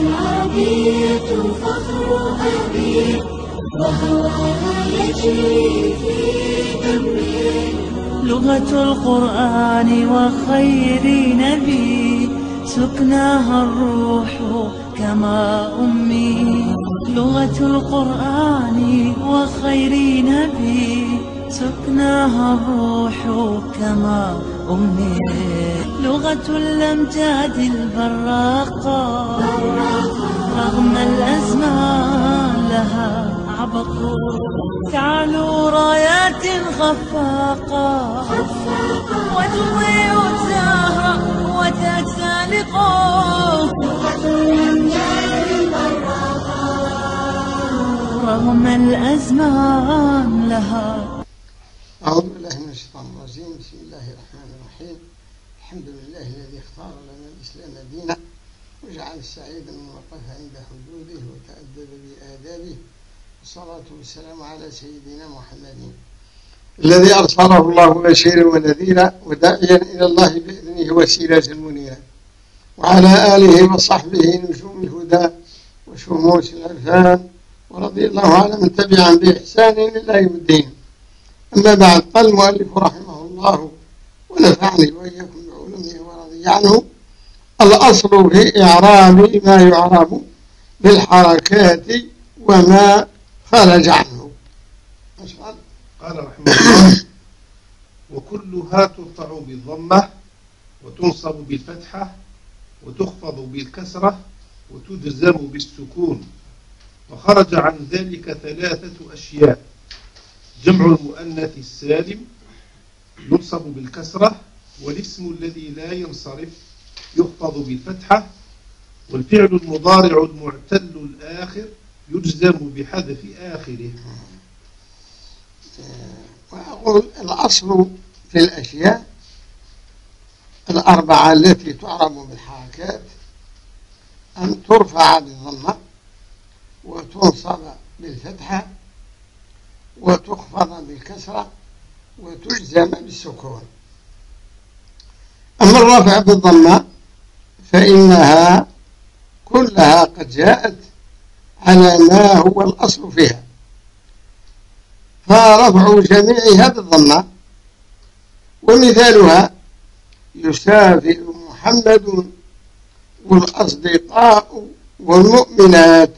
العربية فخر أبي وهواها يجري في دمي. لغة القرآن وخير نبي سكناها الروح كما أمي. لغة القرآن وخير نبي سكناها الروح كما أمي. لغة الأمجاد البراقة رغم الأزمان لها عبق. تعلو رايات خفاقة وتضيء الزهر وتتسالق. رغم الأزمان لها الرجيم بسم الله الرحمن الرحيم. الحمد لله الذي اختار لنا الإسلام دينا وجعل السعيد من وقف عند حدوده وتأدب بآدابه. والصلاة والسلام على سيدنا محمد. الذي أرسله الله بشيرا ونذيرا وداعيا إلى الله بإذنه وسيلة منيرا. وعلى آله وصحبه نجوم الهدى وشموس العرفان ورضي الله على من تبعهم بإحسان إلى يوم الدين. أما بعد قال المؤلف رحمه الله ونفعني وإياكم بعلومه ورضي عنه. الأصل في إعراب ما يعرب بالحركات وما خرج عنه. قال رحمه الله وكلها ترفع بالضمة وتنصب بالفتحة وتخفض بالكسرة وتجزم بالسكون. وخرج عن ذلك ثلاثة أشياء جمع المؤنث السالم ينصب بالكسرة والاسم الذي لا ينصرف يخفض بالفتحة والفعل المضارع المعتل الآخر يجزم بحذف آخره. وأقول الأصل في الأشياء الأربعة التي تعرب بالحركات أن ترفع بالضمة وتنصب بالفتحة وتخفض بالكسرة وتجزم بالسكون أما الرفع بالضمة فإنها كلها قد جاءت على ما هو الأصل فيها. فرفع جميعها بالضمة ومثالها يسافر محمد والأصدقاء والمؤمنات.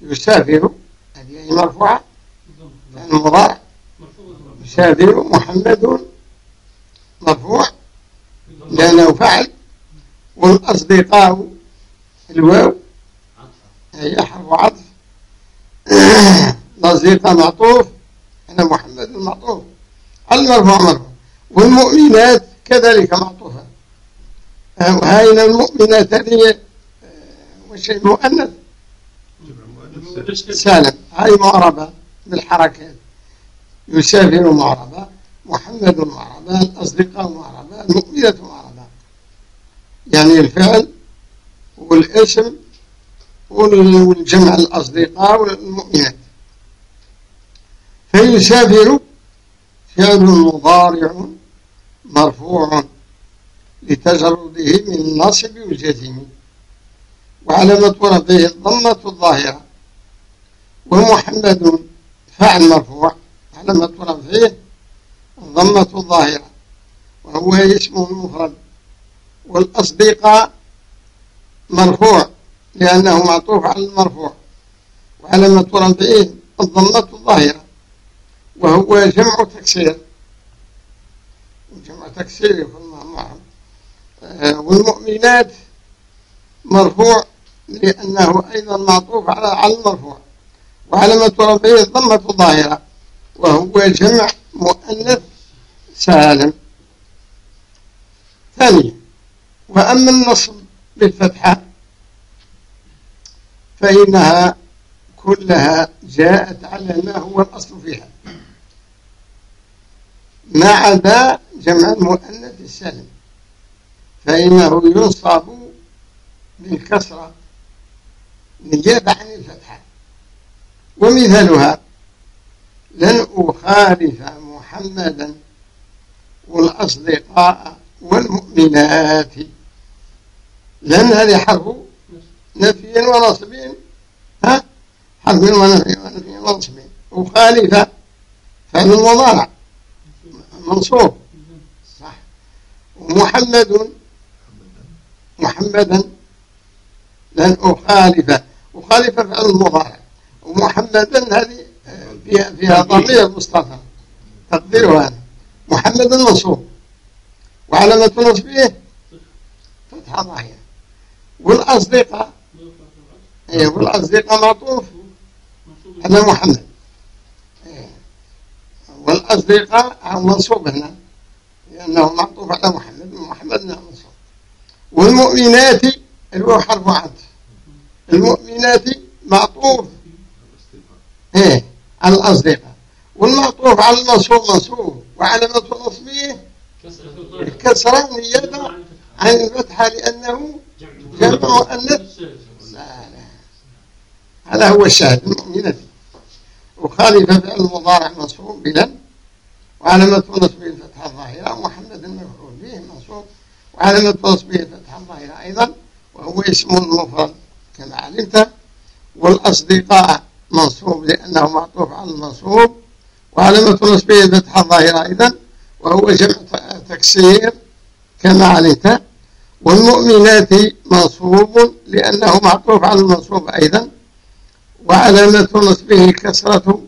يسافر هذه مرفوعة؟ المضارع يسافر محمد مرفوع لأنه فعل والأصدقاء الواو هي حرف عطف الأصدقاء معطوف أنا محمد معطوف المرفوع مرفوع. والمؤمنات كذلك معطوفة. وهاين المؤمنات هذه وش مؤنث. جمع مؤنث. سالم. سالم هاي معربة بالحركات. يسافر معربة محمد معربة الأصدقاء معربة المؤمنة معربة يعني الفعل والاسم وال- والجمع الأصدقاء والمؤمنات فيسافر فعل مضارع مرفوع لتجرده من النصب والجزم وعلامة رفعه الضمة الظاهرة. ومحمد فاعل مرفوع علامة رفعه الضمة الظاهرة وهو اسمه المفرد. والأصدقاء مرفوع لأنه معطوف على المرفوع. وعلامة رفعه الضمة الظاهرة وهو جمع تكسير. جمع تكسير آه، والمؤمنات مرفوع لأنه أيضا معطوف على المرفوع. وعلامة رفعه الضمة الظاهرة وهو جمع مؤنث سالم. ثانيا وأما النصب بالفتحة فإنها كلها جاءت على ما هو الأصل فيها. ما عدا جمع المؤنث السالم. فإنه ينصب بالكسرة نيابة عن الفتحة. ومثالها لن أخالف محمدا والأصدقاء والمؤمنات. لن هذه حرف نفي ونصب ها؟ حرف ونفي ونفي ونصب وخالف فعل المضارع منصوب. صح. ومحمد. محمدا. لن أخالف. أخالف فعل المضارع ومحمدا هذه فيها فيها ضمير مصطفى. تقديرها محمد منصوب وعلامة نصبه فتحة ظاهرة والأصدقاء. إيه والأصدقاء معطوف. على محمد. إيه. والأصدقاء منصوب هنا. لأنه معطوف على محمد. محمد منصوب. والمؤمنات اللي هو حرف المؤمنات معطوف. إيه. الأصدقاء. والمعطوف على المنصوب منصوب وعلامة نصبه الكسرة نيابة عن الفتحة لأنه جمع مؤنث هذا هو الشاهد المؤمنات وخالف فعل المضارع منصوب بلا وعلامة نصبه الفتحة الظاهرة محمد المفعول به منصوب وعلامة نصبه الفتحة الظاهرة أيضا وهو اسم مفرد كما علمت. والأصدقاء منصوب لأنه معطوف على المنصوب وعلامة نصبه الفتحة الظاهرة أيضا وهو جمع تكسير كما علمت والمؤمنات منصوب لأنه معطوف على المنصوب أيضا وعلامة نصبه كسرة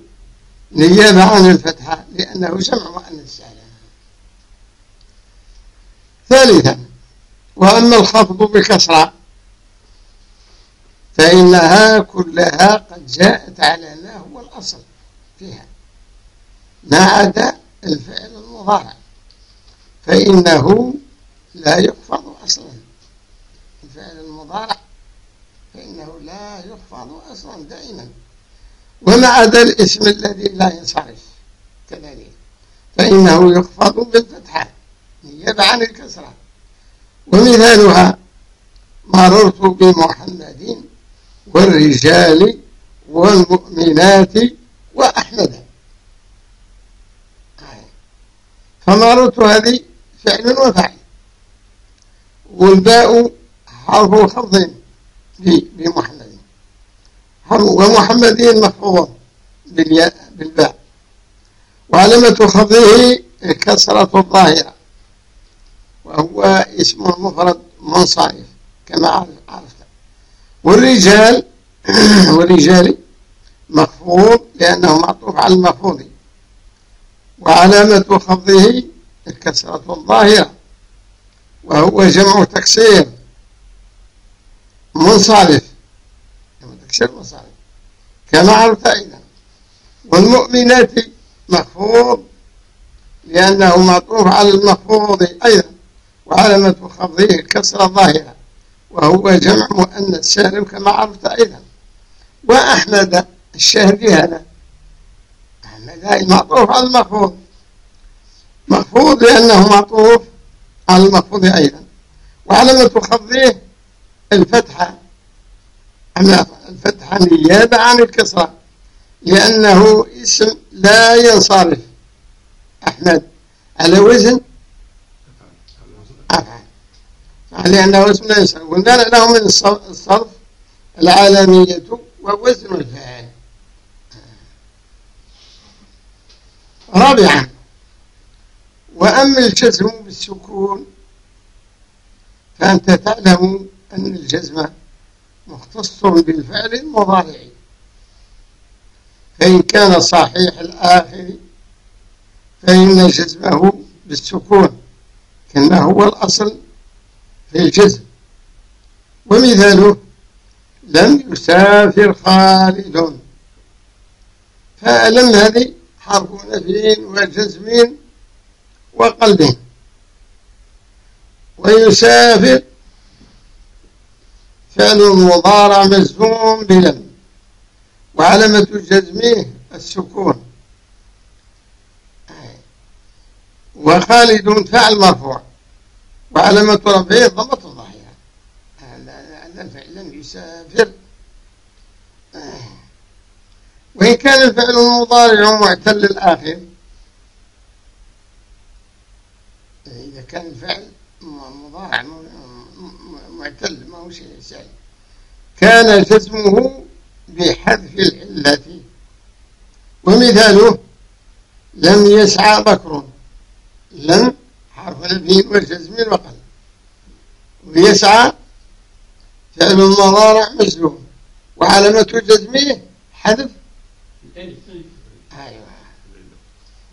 نيابة عن الفتحة لأنه جمع مؤنث سالم ثالثا وأما الخفض بكسرة فإنها كلها قد جاءت على ما هو الأصل فيها. ما عدا الفعل المضارع. فإنه لا يخفض أصلا. الفعل المضارع فإنه لا يخفض أصلا دائما. وما عدا الاسم الذي لا ينصرف كذلك. فإنه يخفض بالفتحة. نيابة عن الكسرة. ومثالها مررت بمحمد والرجال والمؤمنات وأحمد. فمررت هذه فعل وفعل. والباء حرف خفض بمحمد. ومحمد مخفوض بالباء. وعلامة خفضه الكسرة الظاهرة. وهو اسم مفرد منصرف كما عرفت والرجال والرجال مخفوض لأنه معطوف على المخفوض وعلامة خفضه الكسرة الظاهرة وهو جمع تكسير منصرف. جمع تكسير منصرف. كما عرفت أيضا والمؤمنات مخفوض لأنه معطوف على المخفوض أيضا. وعلامة خفضه الكسرة الظاهرة. وهو جمع مؤنث سالم كما عرفت أيضا. وأحمد الشهري هذا. أحمد المعطوف على المخفوض مخفوض لأنه معطوف على المخفوض أيضا. وعلامة خفضه الفتحة الفتحة نيابة عن الكسرة لأنه اسم لا ينصرف. أحمد على وزن لأنه اسم ينصرف قلنا له من الصرف العالمية ووزن الفاعل. رابعا وأما الجزم بالسكون فأنت تعلم أن الجزم مختص بالفعل المضارع. فإن كان صحيح الآخر فإن جزمه بالسكون كما هو الأصل في الجزم. ومثاله لم يسافر خالد. فلم هذه حرف نفي وجزم وقلبه ويسافر فعل مضارع مجزوم بلم. وعلامة جزمه السكون. وخالد فعل مرفوع. وعلامة رفعه ضمة الظاهرة هذا الفعل لم يسافر. وإن كان الفعل المضارع معتل الآخر إذا كان الفعل مضارع معتل ما هو شيء سهل كان جزمه بحذف العلة. ومثاله لم يسعى بكر لم حرف البين والجزم وقل ويسعى فعل المضارع مجزوم وعلامة جزمه حذف. الألف أيوة.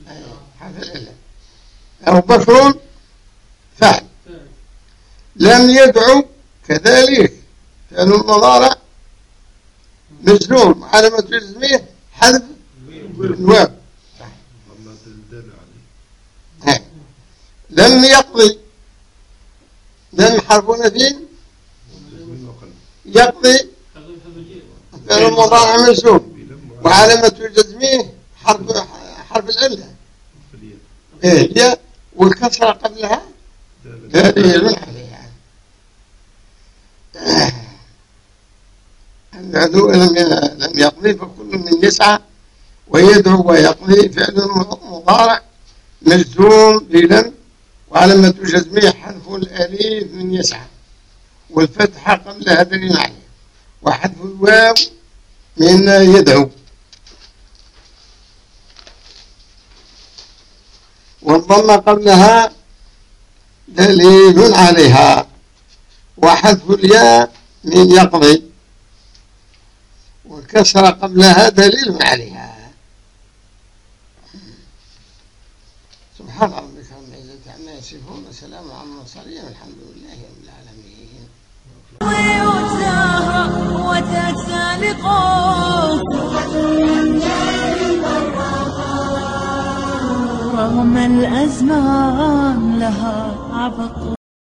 أيوة. حذف العلة. أو بكر فعل. لم يدعو كذلك. فعل المضارع مجزوم علامة جزمه حذف. الواو لما تدل عليه هاي. لم يقضي لم حرف وقلب يقضي. فعل المضارع مجزوم بلم وعلامة جزمه حرف حرف العلة. إيه هي والكسرة قبلها؟ دليل عليها العدو لم لم يقضي فكل من يسعى ويدعو ويقضي. فعل مضارع مجزوم بلم وعلامة جزمه حذف الأليف من يسعى والفتحة قبلها دليل عليه وحذف الواو من يدعو. والضمة قبلها دليل عليها وحذف الياء من يقضي والكسرة قبلها دليل عليها. يصفون وسلام على المرسلين والحمد لله رب العالمين. وتسالقوا رغم الأزمان لها عبق